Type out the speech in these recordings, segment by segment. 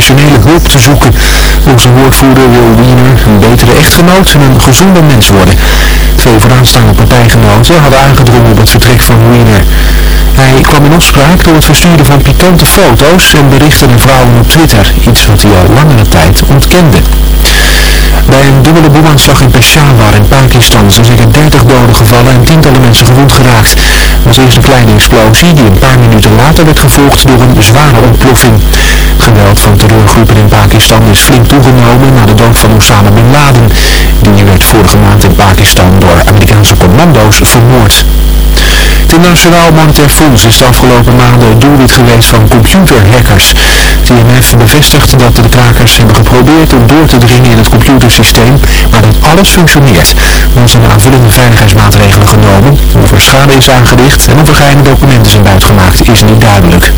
professionele hulp te zoeken. Volgens een woordvoerder wil Wiener een betere echtgenoot en een gezonder mens worden. Twee vooraanstaande partijgenoten hadden aangedrongen op het vertrek van Wiener. Hij kwam in opspraak door het versturen van pikante foto's en berichten naar vrouwen op Twitter, iets wat hij al langere tijd ontkende. Bij een dubbele bomaanslag in Peshawar in Pakistan zijn zeker 30 doden gevallen en tientallen mensen gewond geraakt. Er was eerst een kleine explosie die een paar minuten later werd gevolgd door een zware ontploffing. Geweld van terreurgroepen in Pakistan is flink toegenomen na de dood van Osama Bin Laden. Die werd vorige maand in Pakistan door Amerikaanse commando's vermoord. Het Internationaal Monetair Fonds is de afgelopen maanden doelwit geweest van computerhackers. Het IMF bevestigt dat de krakers hebben geprobeerd om door te dringen in het computersysteem, maar dat alles functioneert. Er zijn aanvullende veiligheidsmaatregelen genomen. Of er schade is aangericht en of er documenten zijn buitgemaakt is niet duidelijk.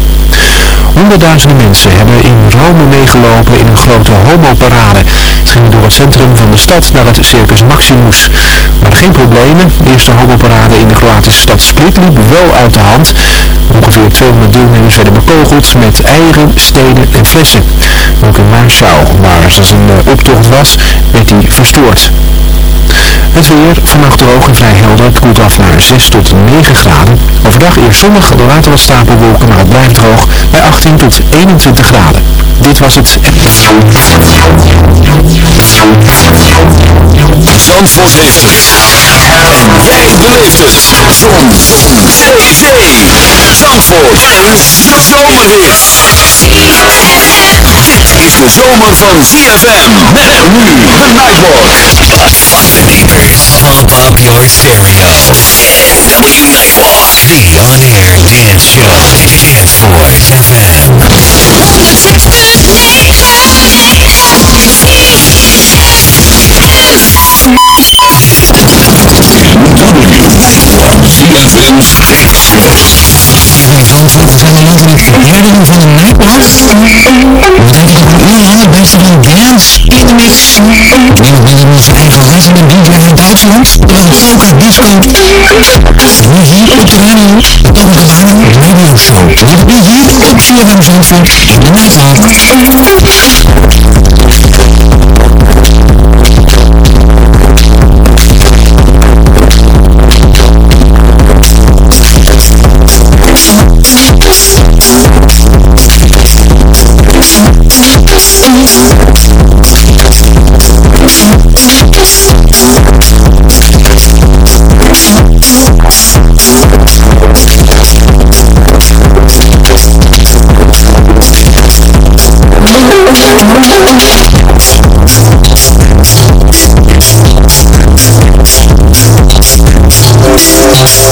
Honderdduizenden mensen hebben in Rome meegelopen in een grote homoparade. Het ging door het centrum van de stad naar het Circus Maximus. Maar geen problemen. De eerste homoparade in de Kroatische stad Split liep wel uit de hand. Ongeveer 200 deelnemers werden bekogeld met eieren, stenen en flessen. Ook in Warschau, waar ze een eh, optocht was, werd die verstoord. Het weer, vannacht droog en vrij helder. Het koelt af naar 6 tot 9 graden. Overdag eerst zonnig, later wat stapelwolken, maar het blijft droog bij 18 tot 21 graden. Dit was het. Zandvoort heeft het. En jij beleeft het. Zon. Zee. Zee. Zandvoort. Een zomerhit. Dit is de zomer van ZFM. Met nu de Nightwalk. pump up your stereo. N.W. Nightwalk, the on-air dance show Dance Force FM. Listen to me all day long. CFM's Bij Zandvoort zijn we natuurlijk leerlingen van de Nightlife. We zijn natuurlijk een uur lang bezig met dance, beatmix. Onze eigen resident DJ uit Duitsland, terwijl de polka disco. Nu hier op de radio, de Polka Cabana Radio Show. Hier op CFM Zandvoort in de Nightwalk.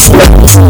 Let's go.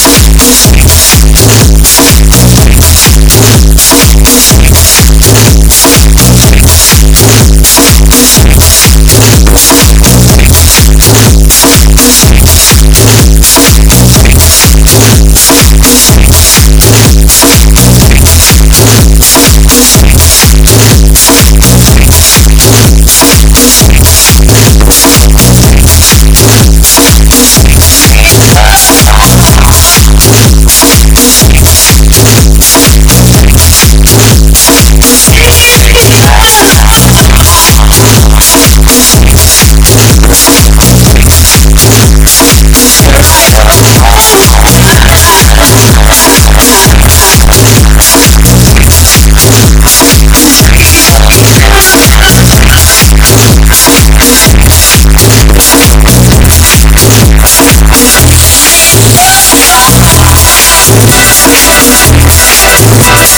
Thank you.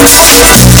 you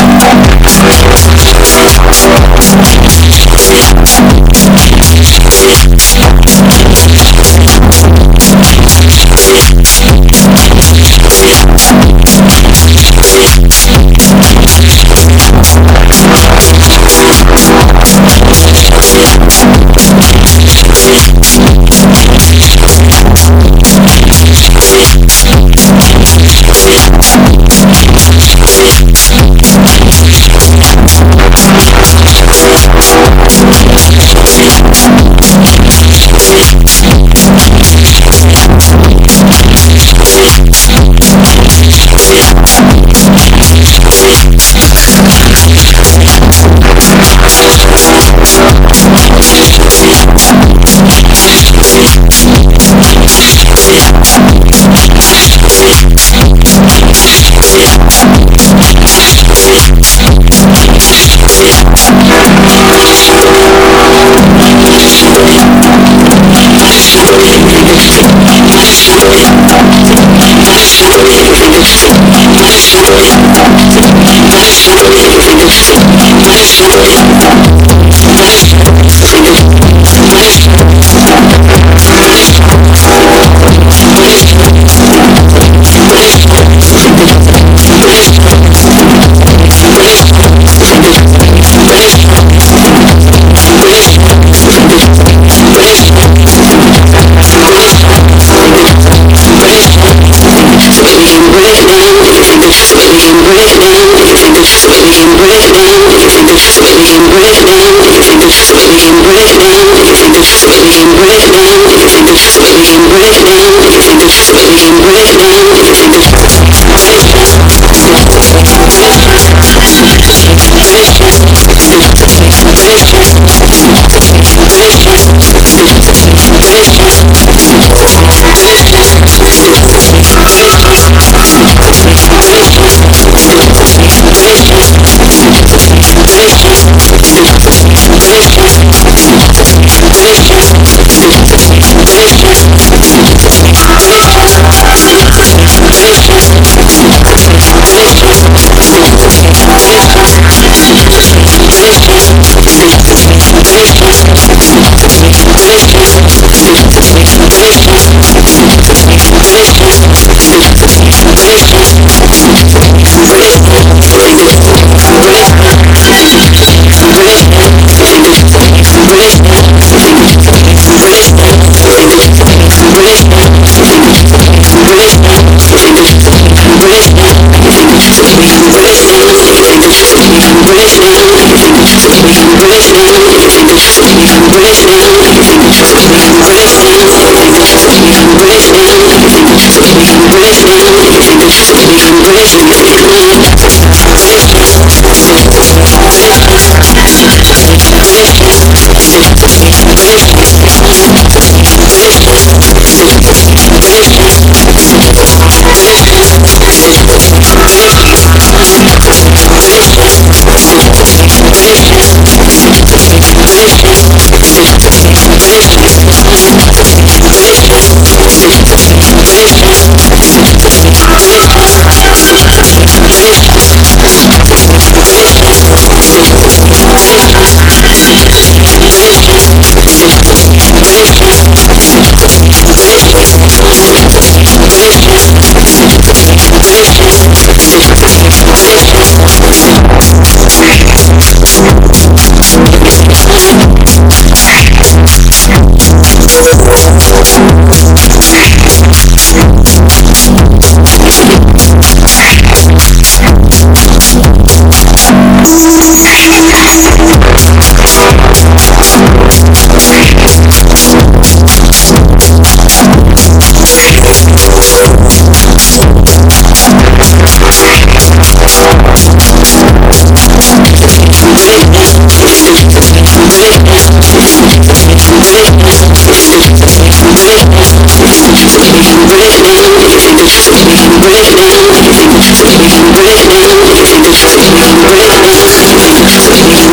and breathe again and just we can breathe again and just we can breathe again and just we can breathe again and just we can breathe again and just we can breathe again and just we can breathe down.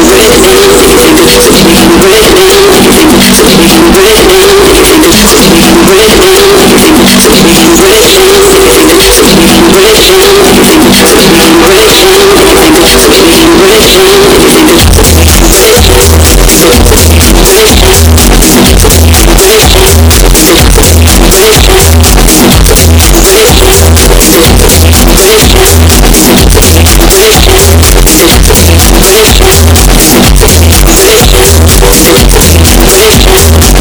Thank you. you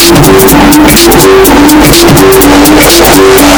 Thank you.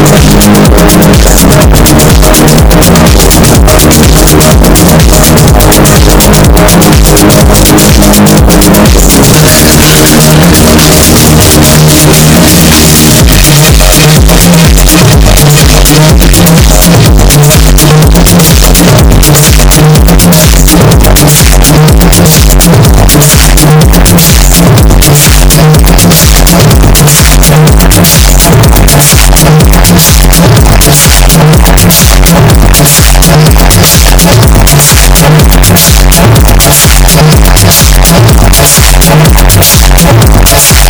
Thank you.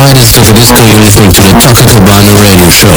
finest of disco you're to the Taco Cabana radio show.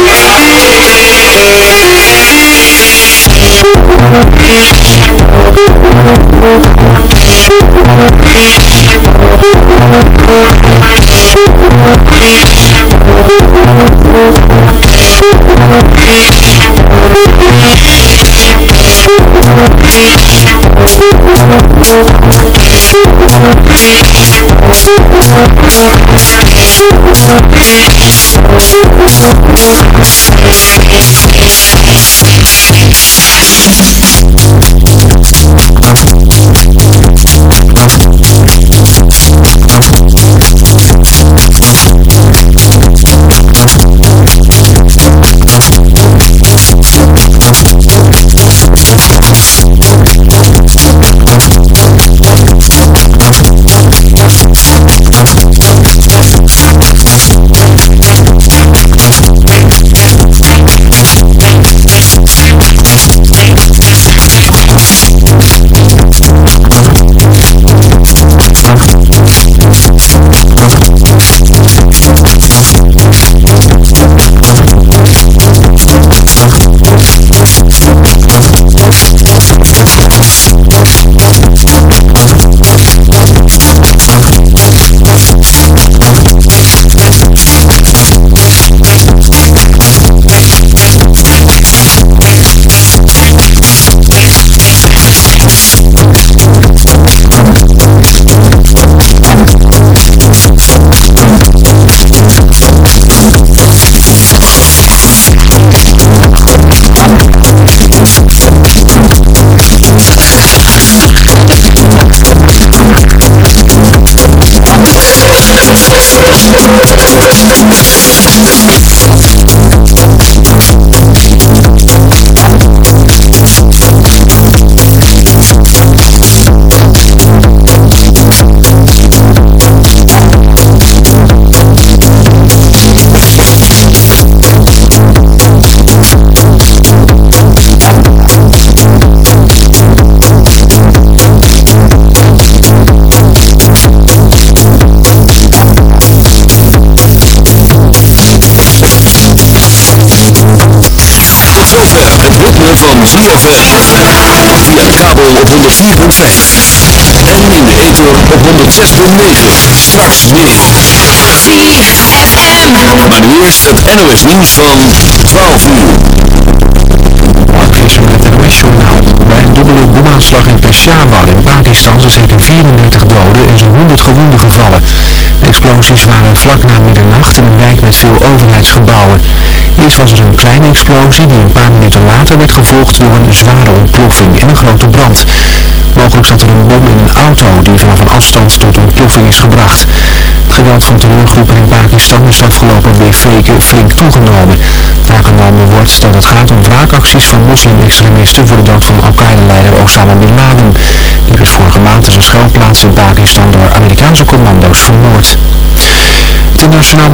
ZFM. Via Nice. Kabel op 104.5. En in de ether op 106.9. Straks meer. ZFM. Maar nu eerst het NOS nieuws van 12 uur. Mark Visser met het NOS-journaal. Bij een dubbele bomaanslag in Peshawar in Pakistan zijn zeker 34 doden en zo'n 100 gewonden gevallen. De explosies waren vlak na middernacht in een wijk met veel overheidsgebouwen. Eerst was er een kleine explosie die een paar minuten later werd gevolgd door een zware ontploffing en een grote brand. Mogelijk zat er een bom in een auto die vanaf een afstand tot ontploffing is gebracht. Het geweld van terreurgroepen in Pakistan is afgelopen weken flink toegenomen. Aangenomen wordt dat het gaat om wraakacties van moslim-extremisten voor de dood van Al-Qaeda-leider Osama Bin Laden. Die werd vorige maand in zijn schuilplaats in Pakistan door Amerikaanse commando's vermoord. Het internationaal